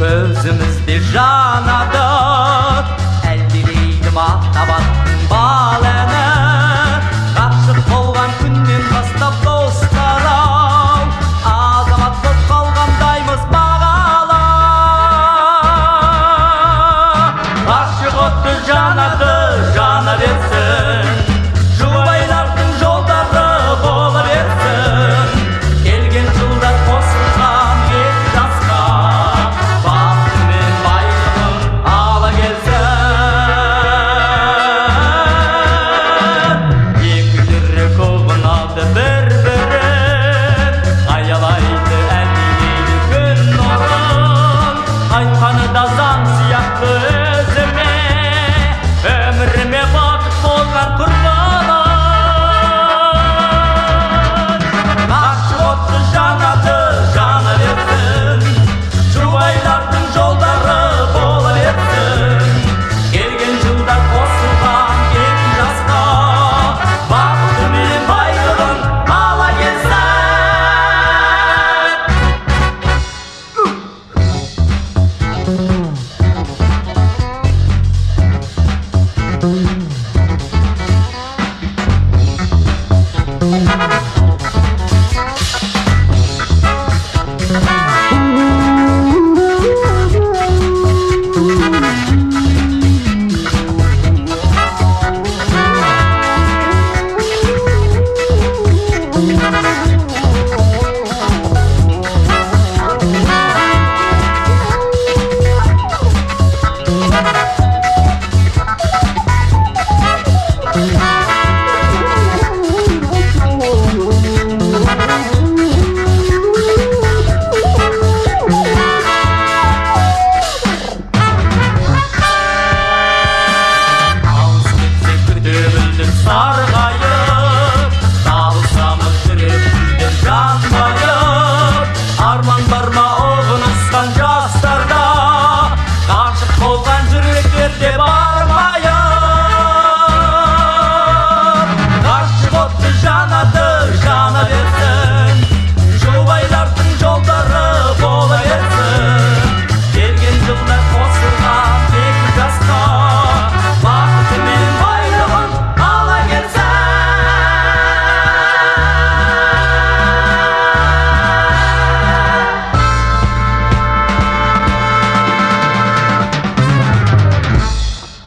көзімізде жанады әлдилейді махаббаттың бал әні ғашық болған күннен бастап достар ау азамат боп қалғандаймыз бағала ғашық оты жанады жана Ayhan'ı da zam siyahlığı Star.